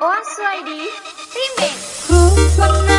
Oas Suaidi Remix